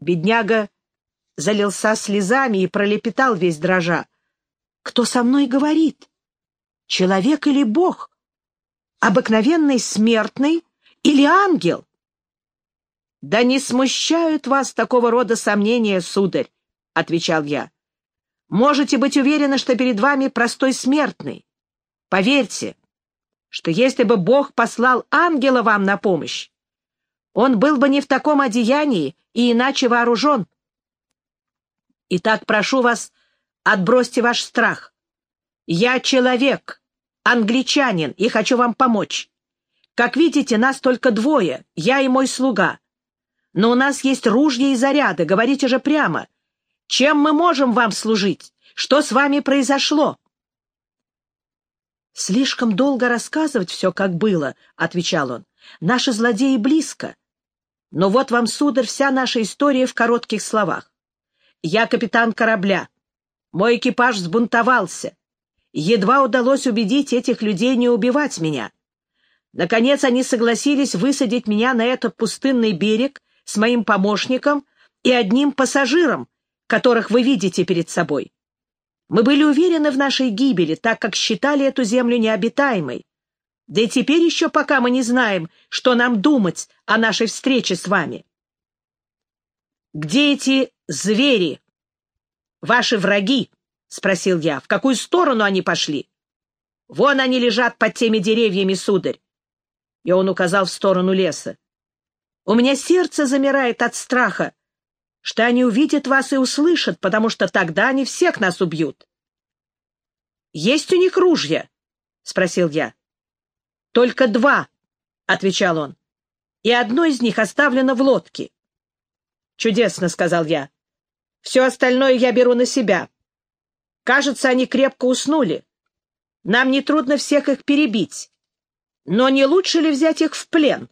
Бедняга залился слезами и пролепетал весь дрожа. «Кто со мной говорит? Человек или Бог? Обыкновенный смертный или ангел?» «Да не смущают вас такого рода сомнения, сударь», — отвечал я. «Можете быть уверены, что перед вами простой смертный. Поверьте, что если бы Бог послал ангела вам на помощь, он был бы не в таком одеянии и иначе вооружен. Итак, прошу вас, отбросьте ваш страх. Я человек, англичанин, и хочу вам помочь. Как видите, нас только двое, я и мой слуга. Но у нас есть ружья и заряды, говорите же прямо. Чем мы можем вам служить? Что с вами произошло?» «Слишком долго рассказывать все, как было», — отвечал он. «Наши злодеи близко. Но вот вам, сударь, вся наша история в коротких словах. Я капитан корабля. Мой экипаж взбунтовался. Едва удалось убедить этих людей не убивать меня. Наконец они согласились высадить меня на этот пустынный берег с моим помощником и одним пассажиром, которых вы видите перед собой. Мы были уверены в нашей гибели, так как считали эту землю необитаемой. Да и теперь еще пока мы не знаем, что нам думать о нашей встрече с вами. «Где эти звери? Ваши враги?» — спросил я. «В какую сторону они пошли?» «Вон они лежат под теми деревьями, сударь!» И он указал в сторону леса. «У меня сердце замирает от страха, что они увидят вас и услышат, потому что тогда они всех нас убьют. «Есть у них ружья?» — спросил я. «Только два», — отвечал он, — «и одно из них оставлено в лодке». «Чудесно», — сказал я. «Все остальное я беру на себя. Кажется, они крепко уснули. Нам нетрудно всех их перебить. Но не лучше ли взять их в плен?»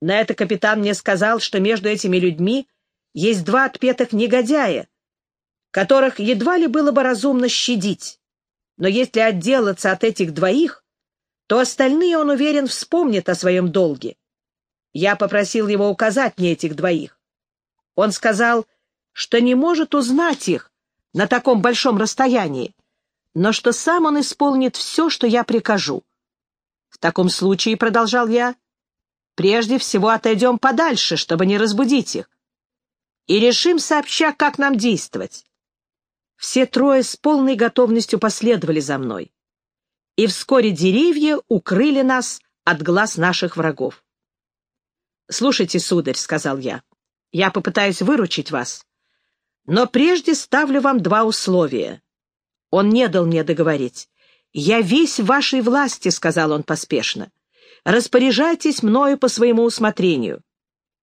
На это капитан мне сказал, что между этими людьми есть два отпетых негодяя, которых едва ли было бы разумно щадить. Но если отделаться от этих двоих, то остальные, он уверен, вспомнят о своем долге. Я попросил его указать мне этих двоих. Он сказал, что не может узнать их на таком большом расстоянии, но что сам он исполнит все, что я прикажу. В таком случае, — продолжал я, — прежде всего отойдем подальше, чтобы не разбудить их и решим сообща, как нам действовать. Все трое с полной готовностью последовали за мной. И вскоре деревья укрыли нас от глаз наших врагов. «Слушайте, сударь», — сказал я, — «я попытаюсь выручить вас. Но прежде ставлю вам два условия». Он не дал мне договорить. «Я весь в вашей власти», — сказал он поспешно. «Распоряжайтесь мною по своему усмотрению.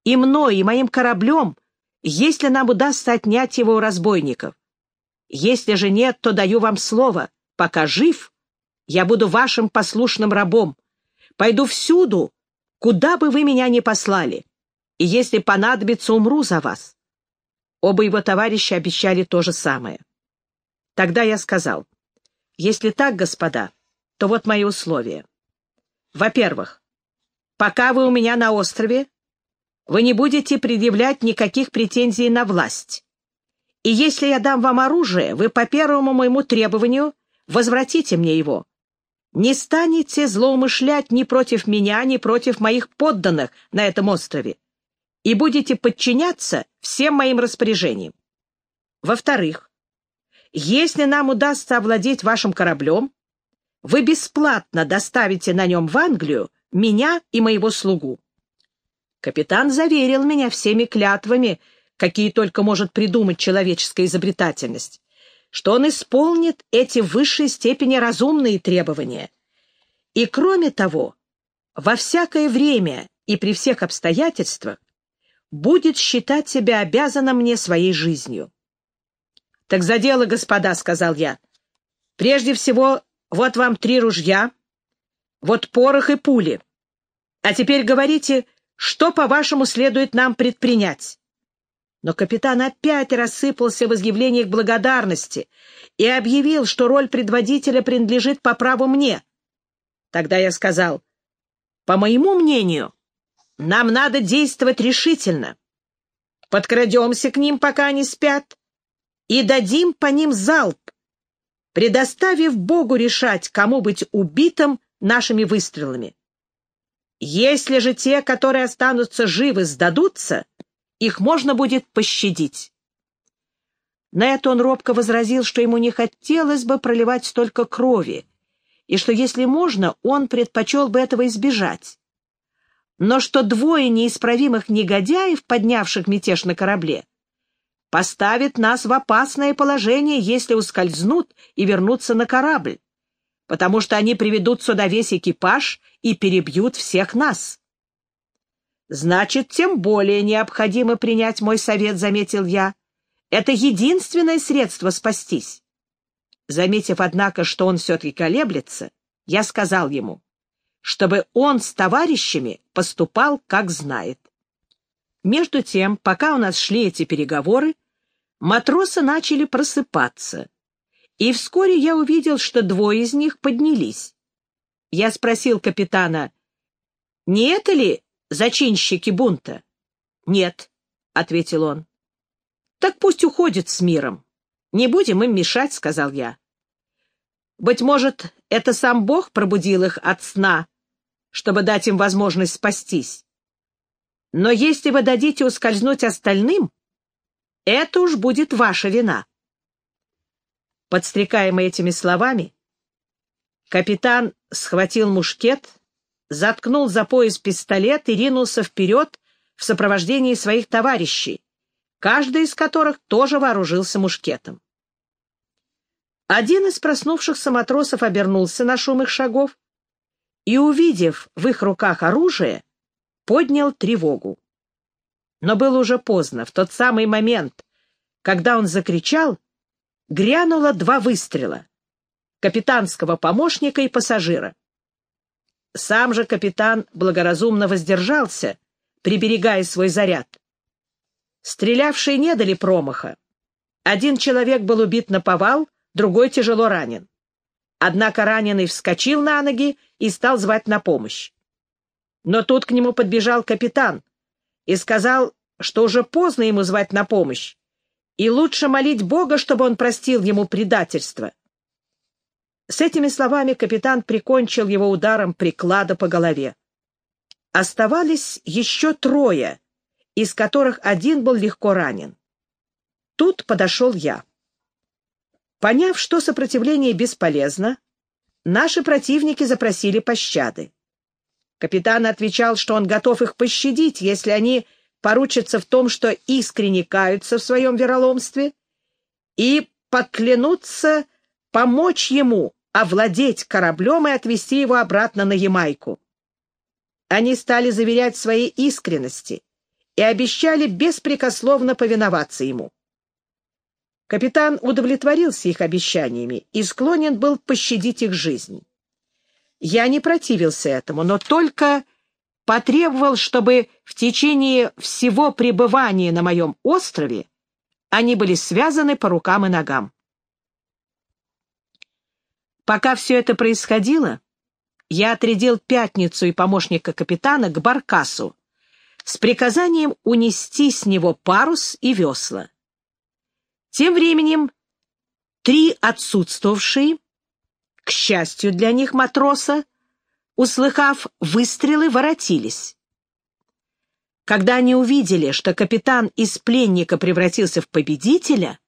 И мной, и моим кораблем — если нам удастся отнять его у разбойников. Если же нет, то даю вам слово, пока жив, я буду вашим послушным рабом, пойду всюду, куда бы вы меня ни послали, и если понадобится, умру за вас». Оба его товарища обещали то же самое. Тогда я сказал, «Если так, господа, то вот мои условия. Во-первых, пока вы у меня на острове, вы не будете предъявлять никаких претензий на власть. И если я дам вам оружие, вы по первому моему требованию возвратите мне его. Не станете злоумышлять ни против меня, ни против моих подданных на этом острове и будете подчиняться всем моим распоряжениям. Во-вторых, если нам удастся овладеть вашим кораблем, вы бесплатно доставите на нем в Англию меня и моего слугу. Капитан заверил меня всеми клятвами, какие только может придумать человеческая изобретательность, что он исполнит эти в высшей степени разумные требования. И кроме того, во всякое время и при всех обстоятельствах будет считать себя обязанным мне своей жизнью. «Так за дело, господа», — сказал я. «Прежде всего, вот вам три ружья, вот порох и пули. А теперь говорите, что, по-вашему, следует нам предпринять?» Но капитан опять рассыпался в изъявлениях благодарности и объявил, что роль предводителя принадлежит по праву мне. Тогда я сказал, «По моему мнению, нам надо действовать решительно. подкрадемся к ним, пока они спят, и дадим по ним залп, предоставив Богу решать, кому быть убитым нашими выстрелами. Если же те, которые останутся живы, сдадутся, их можно будет пощадить. На это он робко возразил, что ему не хотелось бы проливать столько крови, и что, если можно, он предпочел бы этого избежать. Но что двое неисправимых негодяев, поднявших мятеж на корабле, поставят нас в опасное положение, если ускользнут и вернутся на корабль, потому что они приведут сюда весь экипаж и перебьют всех нас. «Значит, тем более необходимо принять мой совет», — заметил я. «Это единственное средство спастись». Заметив, однако, что он все-таки колеблется, я сказал ему, чтобы он с товарищами поступал, как знает. Между тем, пока у нас шли эти переговоры, матросы начали просыпаться, и вскоре я увидел, что двое из них поднялись. Я спросил капитана, не это ли зачинщики бунта? Нет, — ответил он. Так пусть уходят с миром. Не будем им мешать, — сказал я. Быть может, это сам Бог пробудил их от сна, чтобы дать им возможность спастись. Но если вы дадите ускользнуть остальным, это уж будет ваша вина. Подстрекаемый этими словами, капитан схватил мушкет, заткнул за пояс пистолет и ринулся вперед в сопровождении своих товарищей, каждый из которых тоже вооружился мушкетом. Один из проснувшихся матросов обернулся на шум их шагов и, увидев в их руках оружие, поднял тревогу. Но было уже поздно. В тот самый момент, когда он закричал, грянуло два выстрела — капитанского помощника и пассажира. Сам же капитан благоразумно воздержался, приберегая свой заряд. Стрелявшие не дали промаха. Один человек был убит на повал — другой тяжело ранен. Однако раненый вскочил на ноги и стал звать на помощь. Но тут к нему подбежал капитан и сказал, что уже поздно ему звать на помощь, и лучше молить Бога, чтобы он простил ему предательство. С этими словами капитан прикончил его ударом приклада по голове. Оставались еще трое, из которых один был легко ранен. Тут подошел я. Поняв, что сопротивление бесполезно, наши противники запросили пощады. Капитан отвечал, что он готов их пощадить, если они поручатся в том, что искренне каются в своем вероломстве, и поклянутся помочь ему овладеть кораблем и отвезти его обратно на Ямайку. Они стали заверять своей искренности и обещали беспрекословно повиноваться ему. Капитан удовлетворился их обещаниями и склонен был пощадить их жизнь. Я не противился этому, но только потребовал, чтобы в течение всего пребывания на моем острове они были связаны по рукам и ногам. Пока все это происходило, я отрядил Пятницу и помощника капитана к Баркасу с приказанием унести с него парус и весла. Тем временем три отсутствовавшие, к счастью для них матроса, услыхав выстрелы, воротились. Когда они увидели, что капитан из пленника превратился в победителя,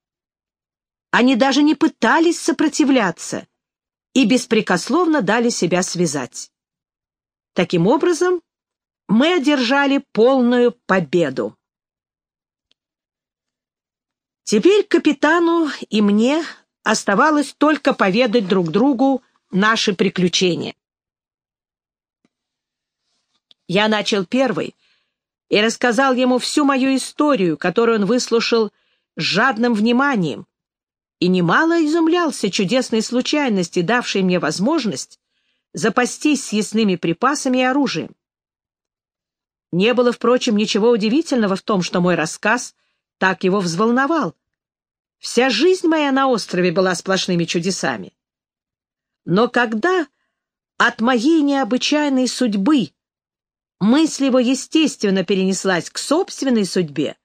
они даже не пытались сопротивляться и беспрекословно дали себя связать. Таким образом, мы одержали полную победу. Теперь капитану и мне оставалось только поведать друг другу наши приключения. Я начал первый и рассказал ему всю мою историю, которую он выслушал с жадным вниманием, и немало изумлялся чудесной случайности, давшей мне возможность запастись съестными припасами и оружием. Не было, впрочем, ничего удивительного в том, что мой рассказ так его взволновал, Вся жизнь моя на острове была сплошными чудесами. Но когда от моей необычайной судьбы мысль его естественно перенеслась к собственной судьбе,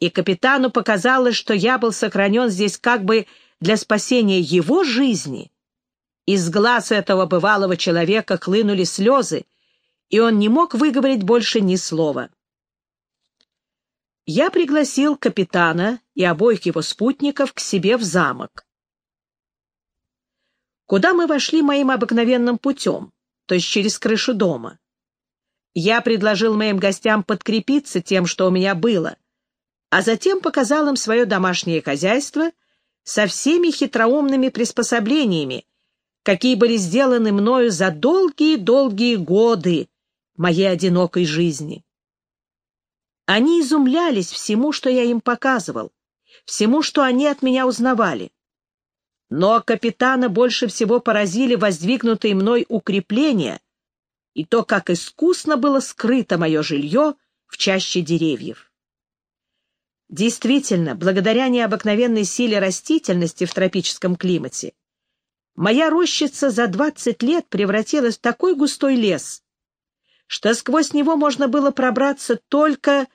и капитану показалось, что я был сохранен здесь как бы для спасения его жизни. Из глаз этого бывалого человека хлынули слезы, и он не мог выговорить больше ни слова. Я пригласил капитана и обоих его спутников к себе в замок куда мы вошли моим обыкновенным путем, то есть через крышу дома. Я предложил моим гостям подкрепиться тем, что у меня было, а затем показал им свое домашнее хозяйство со всеми хитроумными приспособлениями, какие были сделаны мною за долгие-долгие годы моей одинокой жизни. Они изумлялись всему, что я им показывал, всему, что они от меня узнавали. Но капитана больше всего поразили воздвигнутые мной укрепления и то, как искусно было скрыто мое жилье в чаще деревьев. Действительно, благодаря необыкновенной силе растительности в тропическом климате, моя рощица за 20 лет превратилась в такой густой лес, что сквозь него можно было пробраться только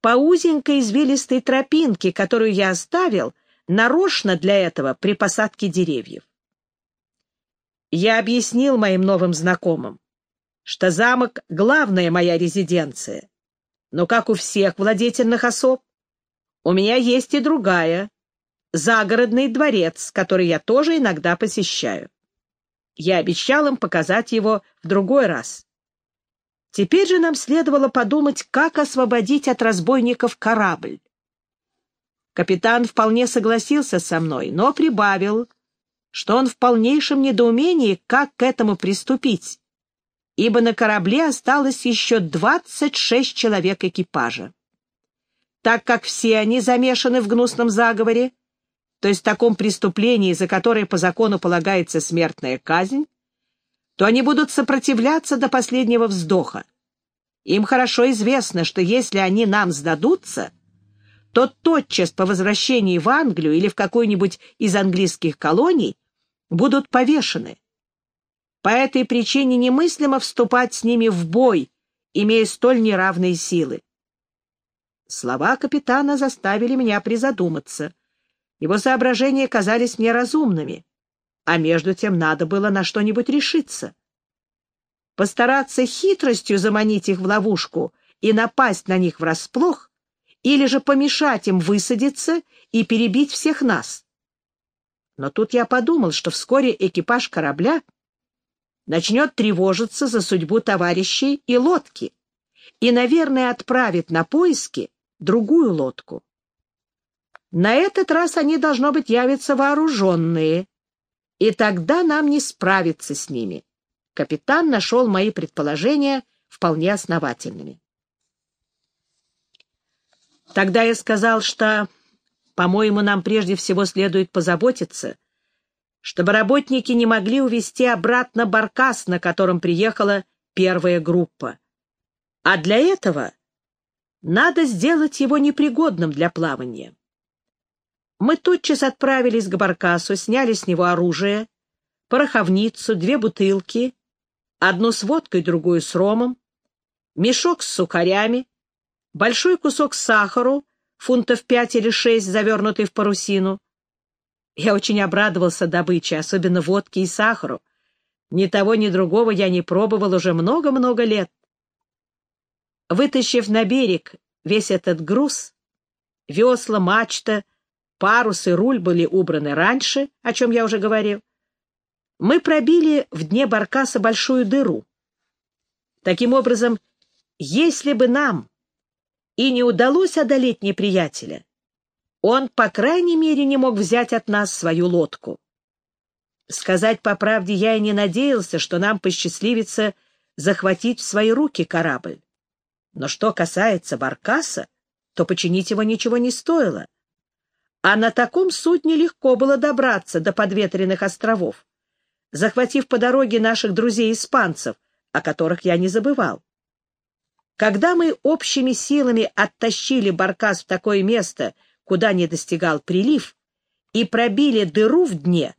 по узенькой извилистой тропинке, которую я оставил — нарочно для этого при посадке деревьев. Я объяснил моим новым знакомым, что замок — главная моя резиденция, но, как у всех владетельных особ, у меня есть и другая — загородный дворец, который я тоже иногда посещаю. Я обещал им показать его в другой раз. Теперь же нам следовало подумать, как освободить от разбойников корабль. Капитан вполне согласился со мной, но прибавил, что он в полнейшем недоумении, как к этому приступить, ибо на корабле осталось еще 26 человек экипажа. Так как все они замешаны в гнусном заговоре, то есть в таком преступлении, за которое по закону полагается смертная казнь, то они будут сопротивляться до последнего вздоха. Им хорошо известно, что если они нам сдадутся, то тотчас по возвращении в Англию или в какую-нибудь из английских колоний будут повешены. По этой причине немыслимо вступать с ними в бой, имея столь неравные силы. Слова капитана заставили меня призадуматься. Его соображения казались мне разумными, а между тем надо было на что-нибудь решиться. Постараться хитростью заманить их в ловушку и напасть на них врасплох или же помешать им высадиться и перебить всех нас. Но тут я подумал, что вскоре экипаж корабля начнет тревожиться за судьбу товарищей и лодки и, наверное, отправит на поиски другую лодку. На этот раз они, должно быть, явятся вооруженные, и тогда нам не справиться с ними. Капитан нашел мои предположения вполне основательными. Тогда я сказал, что, по-моему, нам прежде всего следует позаботиться, чтобы работники не могли увезти обратно баркас, на котором приехала первая группа. А для этого надо сделать его непригодным для плавания. Мы тотчас отправились к баркасу, сняли с него оружие, пороховницу, две бутылки, одну с водкой, другую с ромом, мешок с сухарями, большой кусок сахару, фунтов пять или шесть, завернутый в парусину. Я очень обрадовался добыче, особенно водке и сахару. Ни того, ни другого я не пробовал уже много-много лет. Вытащив на берег весь этот груз, весла, мачта, парус и руль были убраны раньше, о чем я уже говорил, мы пробили в дне баркаса большую дыру. Таким образом, если бы нам и не удалось одолеть неприятеля, он, по крайней мере, не мог взять от нас свою лодку. Сказать по правде, я и не надеялся, что нам посчастливится захватить в свои руки корабль. Но что касается Баркаса, то починить его ничего не стоило. А на таком судне легко было добраться до подветренных островов, захватив по дороге наших друзей-испанцев, о которых я не забывал. Когда мы общими силами оттащили баркас в такое место, куда не достигал прилив, и пробили дыру в дне,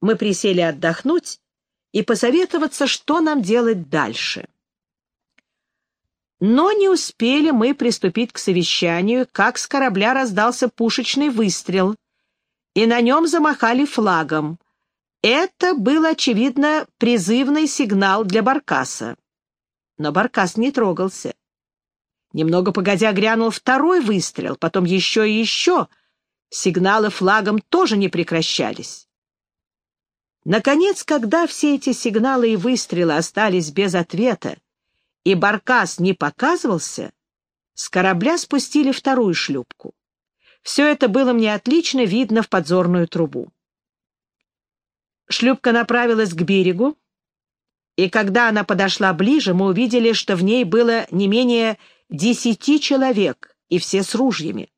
мы присели отдохнуть и посоветоваться, что нам делать дальше. Но не успели мы приступить к совещанию, как с корабля раздался пушечный выстрел, и на нем замахали флагом. Это был, очевидно, призывный сигнал для Баркаса. Но Баркас не трогался. Немного погодя грянул второй выстрел, потом еще и еще. Сигналы флагом тоже не прекращались. Наконец, когда все эти сигналы и выстрелы остались без ответа, и Баркас не показывался, с корабля спустили вторую шлюпку. Все это было мне отлично видно в подзорную трубу. Шлюпка направилась к берегу, и когда она подошла ближе, мы увидели, что в ней было не менее десяти человек, и все с ружьями.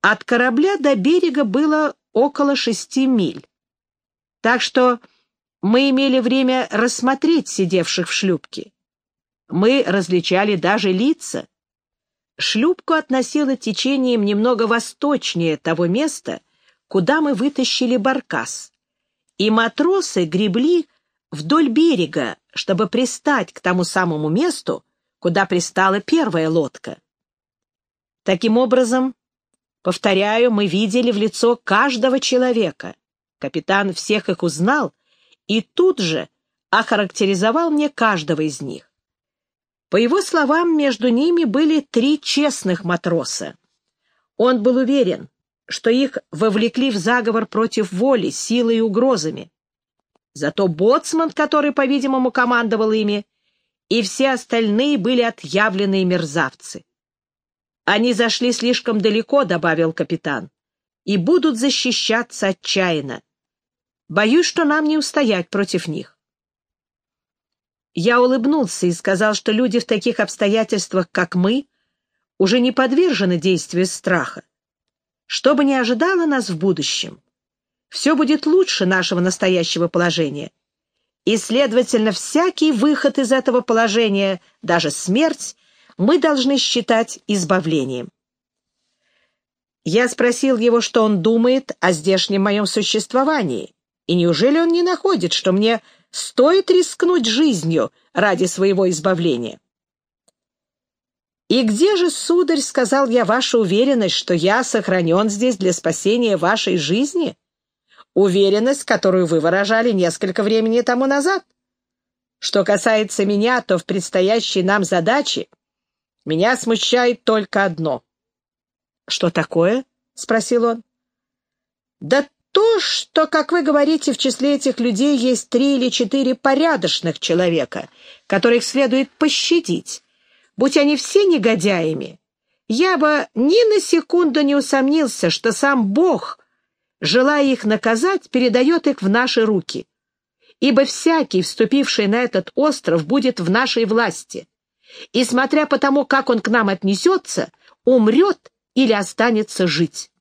От корабля до берега было около шести миль, так что мы имели время рассмотреть сидевших в шлюпке. Мы различали даже лица. Шлюпку относило течением немного восточнее того места, куда мы вытащили баркас, и матросы гребли вдоль берега, чтобы пристать к тому самому месту, куда пристала первая лодка. Таким образом, повторяю, мы видели в лицо каждого человека. Капитан всех их узнал и тут же охарактеризовал мне каждого из них. По его словам, между ними были три честных матроса. Он был уверен, что их вовлекли в заговор против воли, силой и угрозами. Зато боцман, который, по-видимому, командовал ими, и все остальные были отъявленные мерзавцы. «Они зашли слишком далеко», — добавил капитан, — «и будут защищаться отчаянно. Боюсь, что нам не устоять против них. Я улыбнулся и сказал, что люди в таких обстоятельствах, как мы, уже не подвержены действию страха. Что бы ни ожидало нас в будущем, все будет лучше нашего настоящего положения. И, следовательно, всякий выход из этого положения, даже смерть, мы должны считать избавлением. Я спросил его, что он думает о здешнем моем существовании, и неужели он не находит, что мне стоит рискнуть жизнью ради своего избавления. «И где же, сударь, — сказал я, — ваша уверенность, что я сохранен здесь для спасения вашей жизни? Уверенность, которую вы выражали несколько времени тому назад. Что касается меня, то в предстоящей нам задаче меня смущает только одно». «Что такое?» — спросил он. «Да то, что, как вы говорите, в числе этих людей есть три или четыре порядочных человека, которых следует пощадить, будь они все негодяями, я бы ни на секунду не усомнился, что сам Бог, желая их наказать, передает их в наши руки, ибо всякий, вступивший на этот остров, будет в нашей власти, и, смотря по тому, как он к нам отнесется, умрет или останется жить.